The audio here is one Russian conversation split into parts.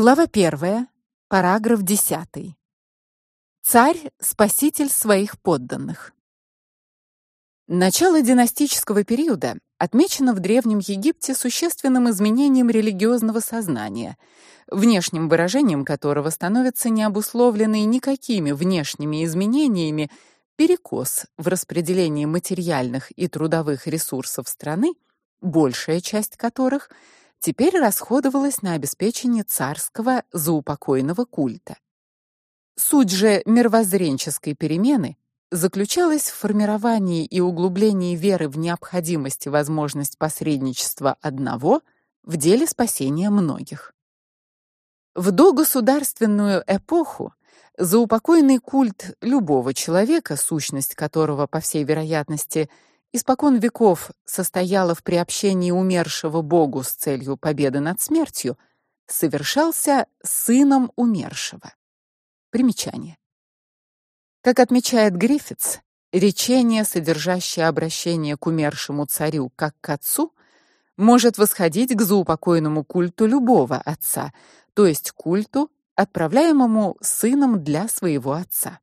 Глава 1, параграф 10. Царь спаситель своих подданных. Начало династического периода отмечено в древнем Египте существенным изменением религиозного сознания, внешним выражением которого становится необусловленный никакими внешними изменениями перекос в распределении материальных и трудовых ресурсов страны, большая часть которых теперь расходовалась на обеспечение царского заупокойного культа. Суть же мировоззренческой перемены заключалась в формировании и углублении веры в необходимость и возможность посредничества одного в деле спасения многих. В догосударственную эпоху заупокойный культ любого человека, сущность которого, по всей вероятности, испокон веков состояла в приобщении умершего Богу с целью победы над смертью, совершался сыном умершего. Примечание. Как отмечает Гриффитс, речение, содержащее обращение к умершему царю как к отцу, может восходить к заупокойному культу любого отца, то есть культу, отправляемому сыном для своего отца.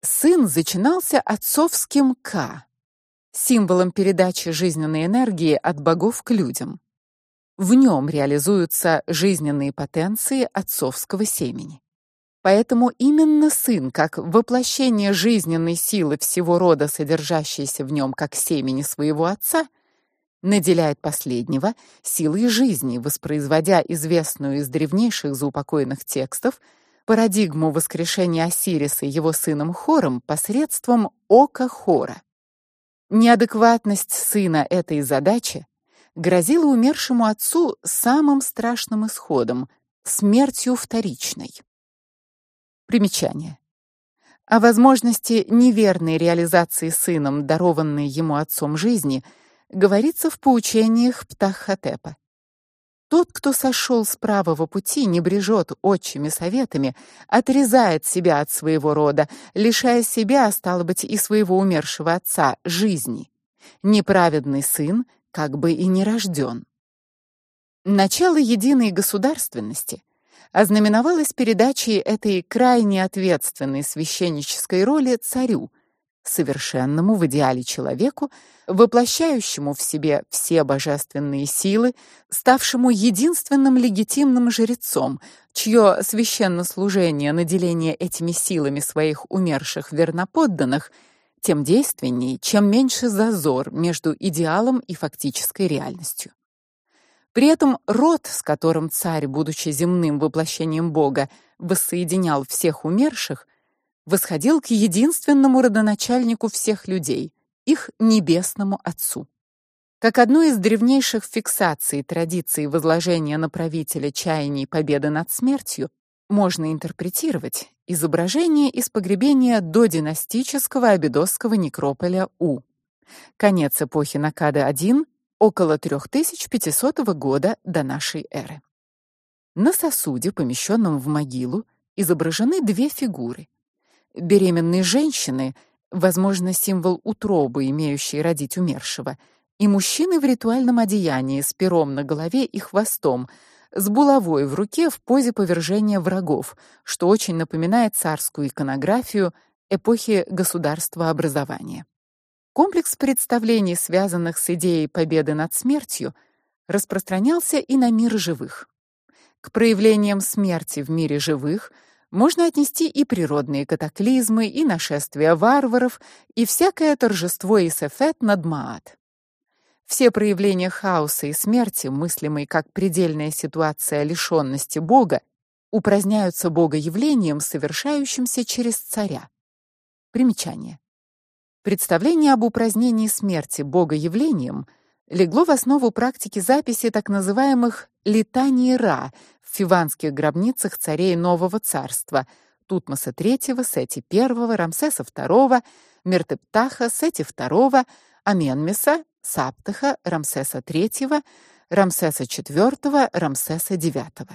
Сын зачинался отцовским к, символом передачи жизненной энергии от богов к людям. В нем реализуются жизненные потенции отцовского семени. Поэтому именно сын, как воплощение жизненной силы всего рода, содержащейся в нем как семени своего отца, наделяет последнего силой жизни, воспроизводя известную из древнейших заупокойных текстов парадигму воскрешения Осириса его сыном Хором посредством ока Хора. Неадекватность сына этой задачи грозила умершему отцу самым страшным исходом смертью вторичной. Примечание. О возможности неверной реализации сыном дарованной ему отцом жизни говорится в поучениях Птаххотепа. Тот, кто сошел с правого пути, не брежет отчими советами, отрезает себя от своего рода, лишая себя, стало быть, и своего умершего отца жизни. Неправедный сын как бы и не рожден. Начало единой государственности ознаменовалось передачей этой крайне ответственной священнической роли царю, совершенному в идеале человеку, воплощающему в себе все божественные силы, ставшему единственным легитимным жрецом, чье священнослужение, наделение этими силами своих умерших верноподданных тем действенней, чем меньше зазор между идеалом и фактической реальностью. При этом род, с которым царь, будучи земным воплощением Бога, воссоединял всех умерших, восходил к единственному родоначальнику всех людей, их небесному Отцу. Как одну из древнейших фиксаций традиции возложения на правителя чаяний победы над смертью можно интерпретировать изображение из погребения до династического абидосского некрополя У. Конец эпохи Накада I, около 3500 года до нашей эры. На сосуде, помещенном в могилу, изображены две фигуры: беременной женщины, возможно, символ утробы, имеющей родить умершего, и мужчины в ритуальном одеянии с пером на голове и хвостом, с булавой в руке в позе повержения врагов, что очень напоминает царскую иконографию эпохи государствообразования. Комплекс представлений, связанных с идеей победы над смертью, распространялся и на мир живых. К проявлениям смерти в мире живых – можно отнести и природные катаклизмы, и нашествия варваров, и всякое торжество Исефет над Маат. Все проявления хаоса и смерти, мыслимые как предельная ситуация лишённости Бога, упраздняются богоявлением, совершающимся через царя. Примечание. Представление об упразднении смерти богоявлением легло в основу практики записи так называемых летаний Ра в фиванских гробницах царей Нового царства Тутмоса III, Сети I, Рамсеса II, Мертептаха, Сети II, Аменмеса, Саптаха, Рамсеса III, Рамсеса IV, Рамсеса IX.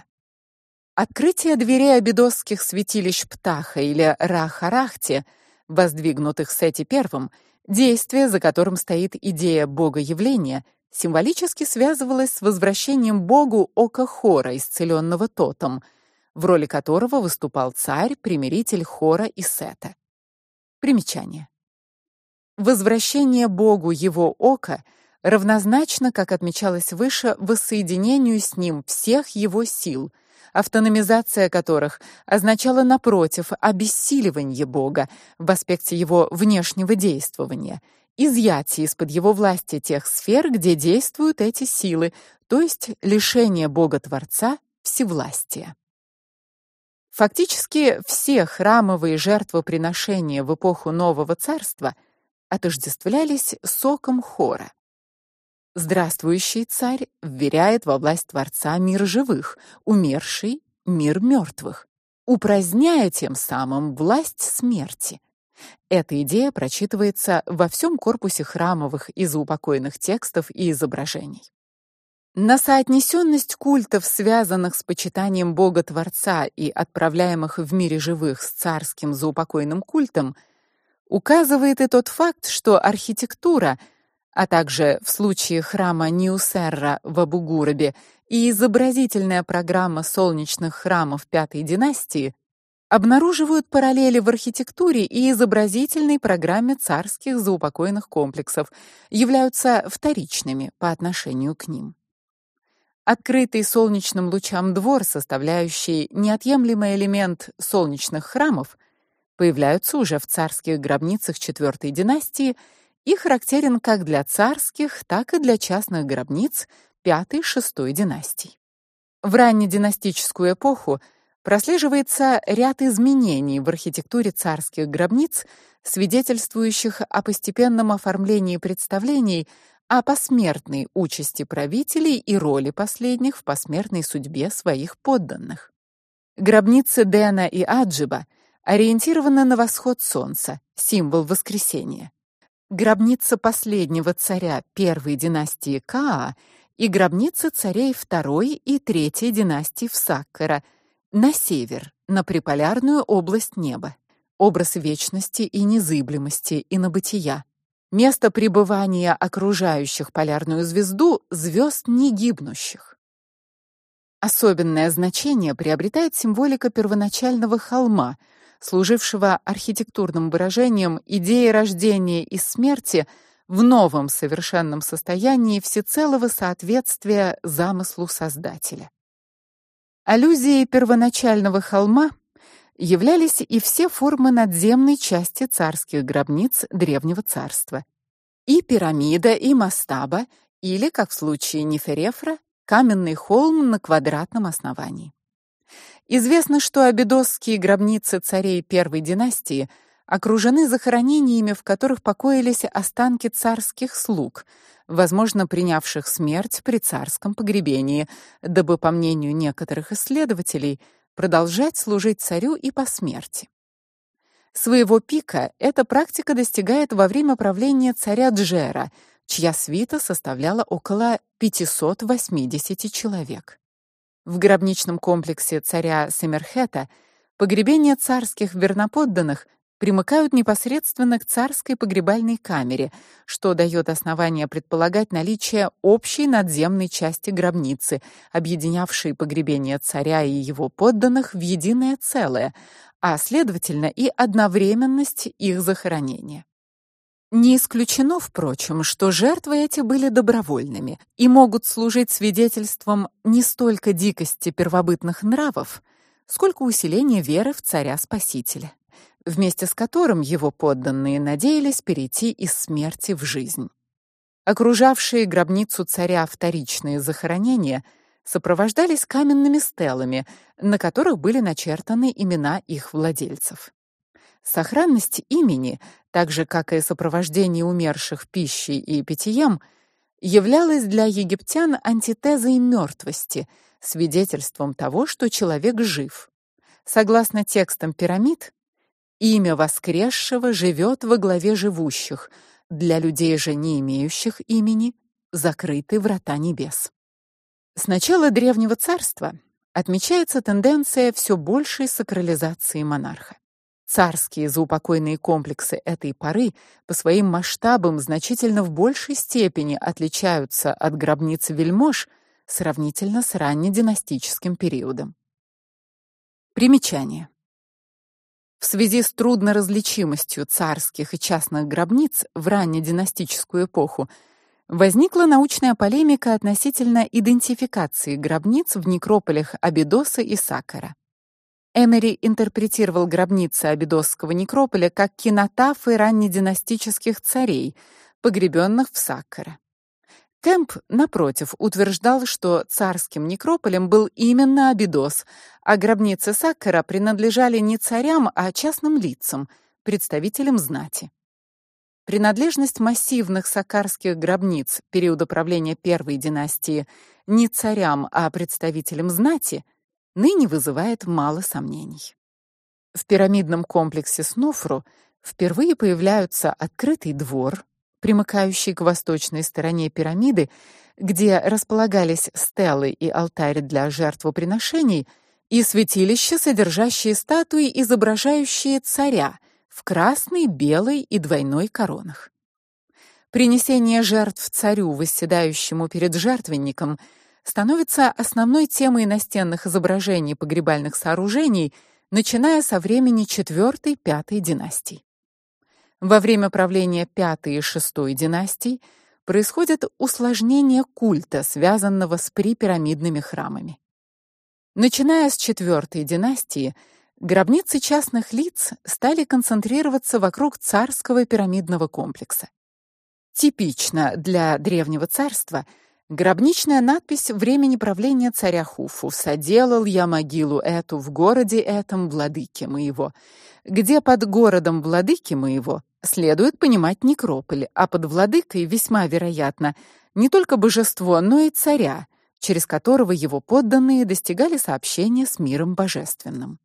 Открытие дверей абидосских святилищ Птаха или Ра-Харахте, воздвигнутых Сети I, действие, за которым стоит идея богоявления, символически связывалось с возвращением Богу ока Хора, исцеленного Тотом, в роли которого выступал царь, примиритель Хора и Сета. Примечание. Возвращение Богу его ока равнозначно, как отмечалось выше, воссоединению с ним всех его сил, автономизация которых означала напротив обессиливание Бога в аспекте его внешнего действования, изъятие из-под его власти тех сфер, где действуют эти силы, то есть лишение Бога Творца всевластия. Фактически все храмовые жертвоприношения в эпоху Нового Царства отождествлялись соком хора. Здравствующий царь вверяет во власть Творца мир живых, умерший мир мертвых, упраздняя тем самым власть смерти. Эта идея прочитывается во всем корпусе храмовых и заупокойных текстов и изображений. На соотнесенность культов, связанных с почитанием Бога Творца и отправляемых в мире живых с царским заупокойным культом, указывает и тот факт, что архитектура — а также в случае храма Ниусерра в Абу-Гурабе и изобразительная программа солнечных храмов пятой династии обнаруживают параллели в архитектуре и изобразительной программе царских заупокойных комплексов, являются вторичными по отношению к ним. Открытый солнечным лучам двор, составляющий неотъемлемый элемент солнечных храмов, появляются уже в царских гробницах четвертой династии и характерен как для царских, так и для частных гробниц пятой-шестой династий. В раннединастическую эпоху прослеживается ряд изменений в архитектуре царских гробниц, свидетельствующих о постепенном оформлении представлений о посмертной участи правителей и роли последних в посмертной судьбе своих подданных. Гробницы Дена и Аджиба ориентированы на восход солнца, символ воскресения гробница последнего царя первой династии Каа и гробница царей второй и третьей династии Всаккара на север, на приполярную область неба. Образ вечности и незыблемости и набытия. Место пребывания окружающих полярную звезду звезд негибнущих. Особенное значение приобретает символика первоначального холма – служившего архитектурным выражением идеи рождения и смерти в новом совершенном состоянии всецелого соответствия замыслу Создателя. Аллюзией первоначального холма являлись и все формы надземной части царских гробниц древнего царства. И пирамида, и мастаба, или, как в случае Неферефра, каменный холм на квадратном основании. Известно, что абидосские гробницы царей первой династии окружены захоронениями, в которых покоились останки царских слуг, возможно, принявших смерть при царском погребении, дабы, по мнению некоторых исследователей, продолжать служить царю и по смерти. Своего пика эта практика достигает во время правления царя Джера, чья свита составляла около 580 человек. В гробничном комплексе царя Семерхета погребения царских верноподданных примыкают непосредственно к царской погребальной камере, что дает основание предполагать наличие общей надземной части гробницы, объединявшей погребение царя и его подданных в единое целое, а следовательно и одновременность их захоронения. Не исключено, впрочем, что жертвы эти были добровольными и могут служить свидетельством не столько дикости первобытных нравов, сколько усиления веры в царя-спасителя, вместе с которым его подданные надеялись перейти из смерти в жизнь. Окружавшие гробницу царя вторичные захоронения сопровождались каменными стелами, на которых были начертаны имена их владельцев. Сохранность имени, так же как и сопровождение умерших пищей и питьем, являлась для египтян антитезой мертвости, свидетельством того, что человек жив. Согласно текстам пирамид, имя воскресшего живет во главе живущих, для людей же не имеющих имени закрыты врата небес. С начала древнего царства отмечается тенденция все большей сакрализации монарха. Царские заупокойные комплексы этой поры по своим масштабам значительно в большей степени отличаются от гробниц вельмож сравнительно с раннединастическим периодом. Примечание. В связи с трудноразличимостью царских и частных гробниц в раннединастическую эпоху возникла научная полемика относительно идентификации гробниц в некрополях Абидоса и Сакара. Эмери интерпретировал гробницы Абидосского некрополя как кинотафы раннединастических царей, погребенных в Саккаре. Кэмп, напротив, утверждал, что царским некрополем был именно Абидос, а гробницы Саккара принадлежали не царям, а частным лицам, представителям знати. Принадлежность массивных саккарских гробниц периода правления первой династии не царям, а представителям знати ныне вызывает мало сомнений. В пирамидном комплексе Снофру впервые появляются открытый двор, примыкающий к восточной стороне пирамиды, где располагались стелы и алтарь для жертвоприношений, и святилища, содержащие статуи, изображающие царя в красной, белой и двойной коронах. Принесение жертв царю, восседающему перед жертвенником, становится основной темой настенных изображений погребальных сооружений, начиная со времени IV-V династий. Во время правления пятой и шестой династий происходит усложнение культа, связанного с припирамидными храмами. Начиная с четвертой династии, гробницы частных лиц стали концентрироваться вокруг царского пирамидного комплекса. Типично для древнего царства гробничная надпись времени правления царя Хуфу: "Соделал я могилу эту в городе этом владыки моего", где под городом владыки моего следует понимать некрополь, а под владыкой весьма вероятно не только божество, но и царя, через которого его подданные достигали сообщения с миром божественным.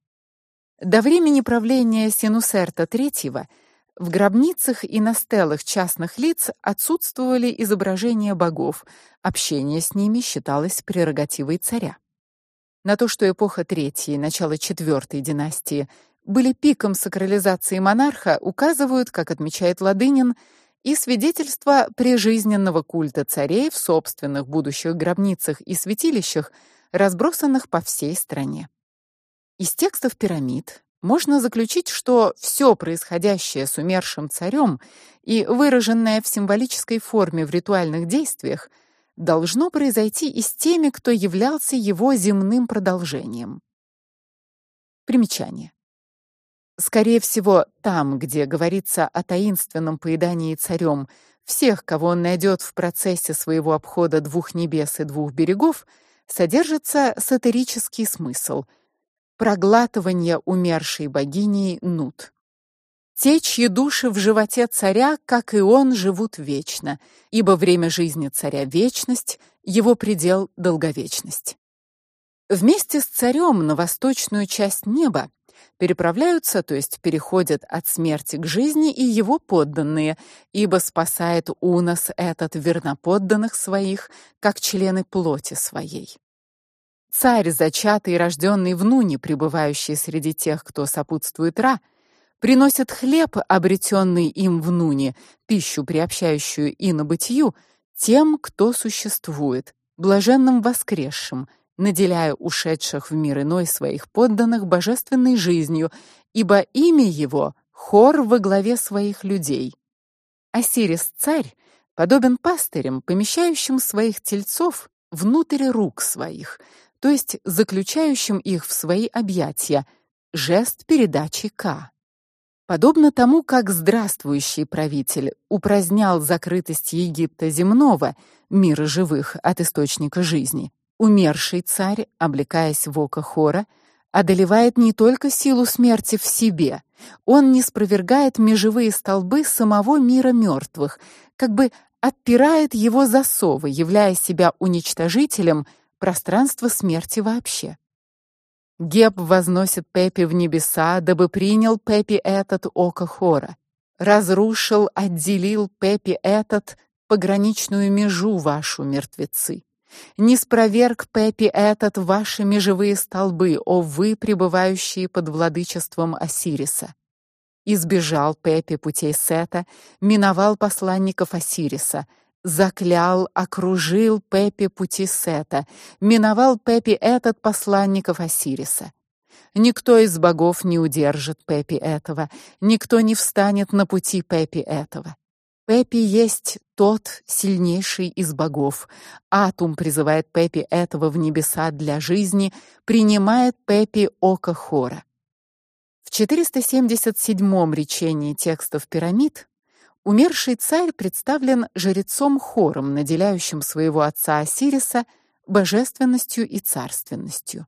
До времени правления Синусерта III в гробницах и на стелах частных лиц отсутствовали изображения богов, общение с ними считалось прерогативой царя. На то, что эпоха третьей, начало четвертой династии были пиком сакрализации монарха, указывают, как отмечает Ладынин, и свидетельства прижизненного культа царей в собственных будущих гробницах и святилищах, разбросанных по всей стране. Из текстов пирамид можно заключить, что все происходящее с умершим царем и выраженное в символической форме в ритуальных действиях должно произойти и с теми, кто являлся его земным продолжением. Примечание. Скорее всего, там, где говорится о таинственном поедании царем всех, кого он найдет в процессе своего обхода двух небес и двух берегов, содержится сатирический смысл проглатывание умершей богини Нут. Те, чьи души в животе царя, как и он, живут вечно, ибо время жизни царя вечность, его предел долговечность. Вместе с царем на восточную часть неба переправляются, то есть переходят от смерти к жизни и его подданные, ибо спасает Унос этот верноподданных своих, как члены плоти своей. Царь, зачатый и рожденный в Нуне, пребывающий среди тех, кто сопутствует Ра, приносит хлеб, обретенный им в Нуне, пищу, приобщающую и на бытию, тем, кто существует, блаженным воскресшим, наделяя ушедших в мир иной своих подданных божественной жизнью, ибо имя его хор во главе своих людей. Осирис царь подобен пастырям, помещающим своих тельцов внутрь рук своих, то есть заключающим их в свои объятия, жест передачи К. Подобно тому, как здравствующий правитель упразднял закрытость Египта земного, мира живых от источника жизни, Умерший царь, облекаясь в око Хора, одолевает не только силу смерти в себе, он не спровергает межевые столбы самого мира мертвых, как бы отпирает его засовы, являя себя уничтожителем пространства смерти вообще. Геб возносит Пепи в небеса, дабы принял Пепи этот око Хора. Разрушил, отделил Пепи этот пограничную межу вашу мертвецы. Не спроверг Пепи этот ваши межевые столбы, о вы, пребывающие под владычеством Осириса. избежал Пепи путей Сета, миновал посланников Осириса, заклял, окружил Пепи пути Сета, миновал Пепи этот посланников Осириса. Никто из богов не удержит Пепи этого, никто не встанет на пути Пепи этого. Пепи есть тот сильнейший из богов. Атум призывает Пепи этого в небеса для жизни, принимает Пепи око Хора. В 477-м речении текстов пирамид умерший царь представлен жрецом Хором, наделяющим своего отца Осириса божественностью и царственностью.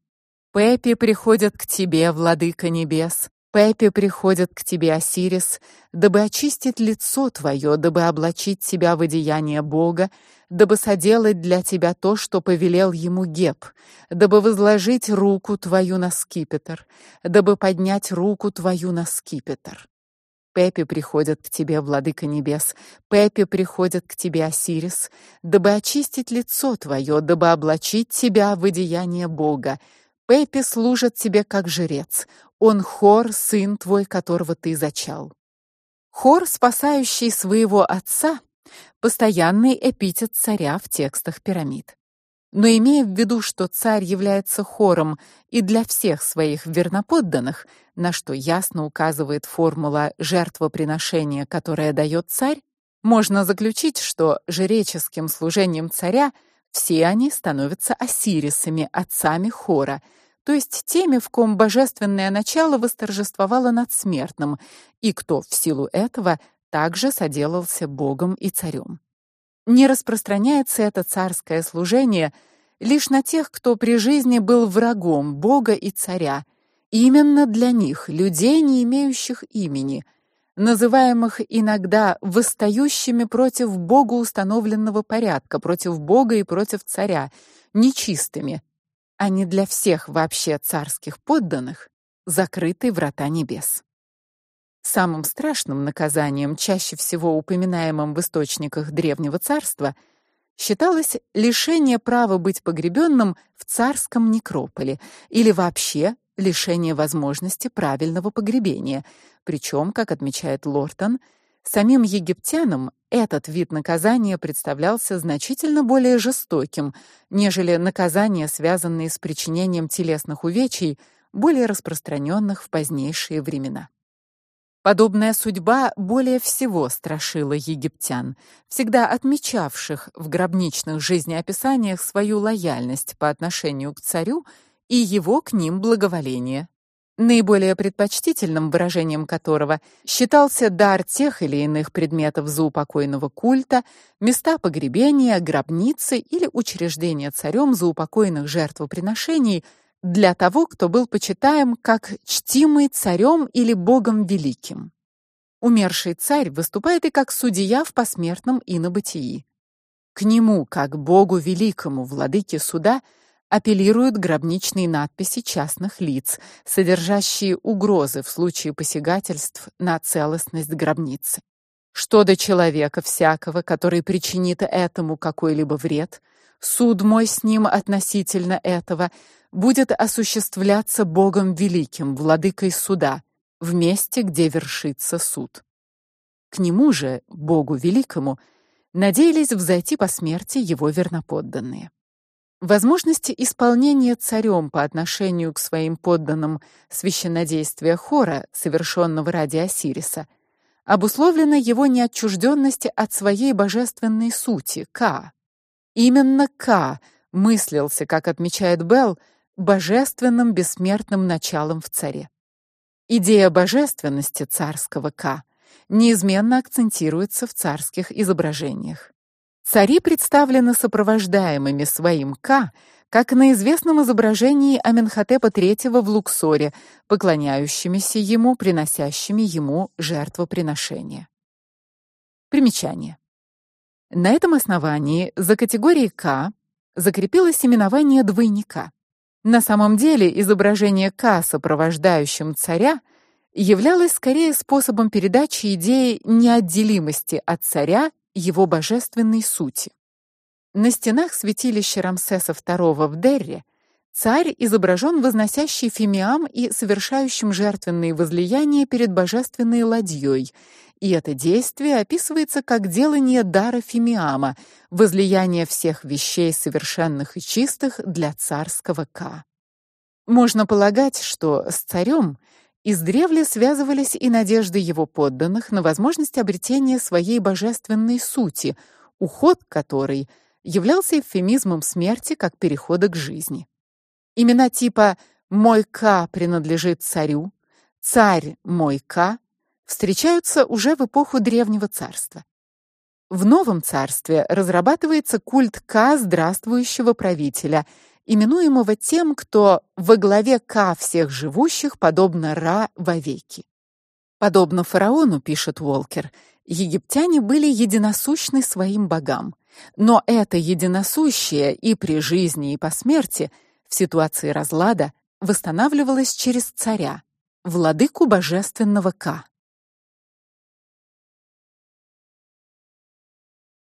Пепи приходят к тебе, владыка небес, Пепи приходит к тебе Осирис, дабы очистить лицо твое, дабы облачить тебя в одеяние Бога, дабы соделать для тебя то, что повелел ему Геб, дабы возложить руку твою на скипетр, дабы поднять руку твою на скипетр. Пепи приходит к тебе, владыка небес, Пепи приходит к тебе, Осирис, дабы очистить лицо твое, дабы облачить тебя в одеяние Бога. Пепи служит тебе как жрец. Он Хор, сын твой, которого ты зачал. Хор, спасающий своего отца, постоянный эпитет царя в текстах пирамид. Но имея в виду, что царь является хором и для всех своих верноподданных, на что ясно указывает формула жертвоприношения, которая дает царь, можно заключить, что жреческим служением царя все они становятся осирисами, отцами хора, то есть теми, в ком божественное начало восторжествовало над смертным, и кто в силу этого также соделался богом и царем. Не распространяется это царское служение лишь на тех, кто при жизни был врагом бога и царя. Именно для них, людей, не имеющих имени, называемых иногда восстающими против бога установленного порядка, против бога и против царя, нечистыми, а не для всех вообще царских подданных, закрыты врата небес. Самым страшным наказанием, чаще всего упоминаемым в источниках древнего царства, считалось лишение права быть погребенным в царском некрополе или вообще лишение возможности правильного погребения. Причем, как отмечает Лортон, самим египтянам этот вид наказания представлялся значительно более жестоким, нежели наказания, связанные с причинением телесных увечий, более распространенных в позднейшие времена. Подобная судьба более всего страшила египтян, всегда отмечавших в гробничных жизнеописаниях свою лояльность по отношению к царю и его к ним благоволение наиболее предпочтительным выражением которого считался дар тех или иных предметов заупокойного культа, места погребения, гробницы или учреждения царем заупокойных жертвоприношений для того, кто был почитаем как чтимый царем или богом великим. Умерший царь выступает и как судья в посмертном инобытии. К нему, как богу великому, владыке суда, апеллируют гробничные надписи частных лиц, содержащие угрозы в случае посягательств на целостность гробницы. Что до человека всякого, который причинит этому какой-либо вред, суд мой с ним относительно этого будет осуществляться Богом великим, владыкой суда, в месте, где вершится суд. К нему же, Богу великому, надеялись взойти по смерти его верноподданные. Возможности исполнения царем по отношению к своим подданным священнодействия хора, совершенного ради Осириса, обусловлено его неотчужденности от своей божественной сути Ка. Именно Ка мыслился, как отмечает Белл, божественным бессмертным началом в царе. Идея божественности царского Ка неизменно акцентируется в царских изображениях. Цари представлены сопровождаемыми своим К, как на известном изображении Аменхотепа III в Луксоре, поклоняющимися ему, приносящими ему жертвоприношения. Примечание. На этом основании за категорией К закрепилось именование двойника. На самом деле изображение К, сопровождающим царя, являлось скорее способом передачи идеи неотделимости от царя его божественной сути. На стенах святилища Рамсеса II в Дерре Царь изображен возносящий фимиам и совершающим жертвенные возлияния перед божественной ладьей. И это действие описывается как делание дара фимиама, возлияние всех вещей совершенных и чистых для царского ка. Можно полагать, что с царем издревле связывались и надежды его подданных на возможность обретения своей божественной сути, уход которой являлся эвфемизмом смерти как перехода к жизни. Имена типа «мой Ка принадлежит царю», «царь мой Ка» встречаются уже в эпоху Древнего царства. В Новом царстве разрабатывается культ Ка здравствующего правителя, именуемого тем, кто во главе Ка всех живущих, подобно Ра вовеки. Подобно фараону, пишет Волкер, египтяне были единосущны своим богам. Но это единосущее и при жизни, и по смерти – в ситуации разлада восстанавливалась через царя, владыку божественного Ка.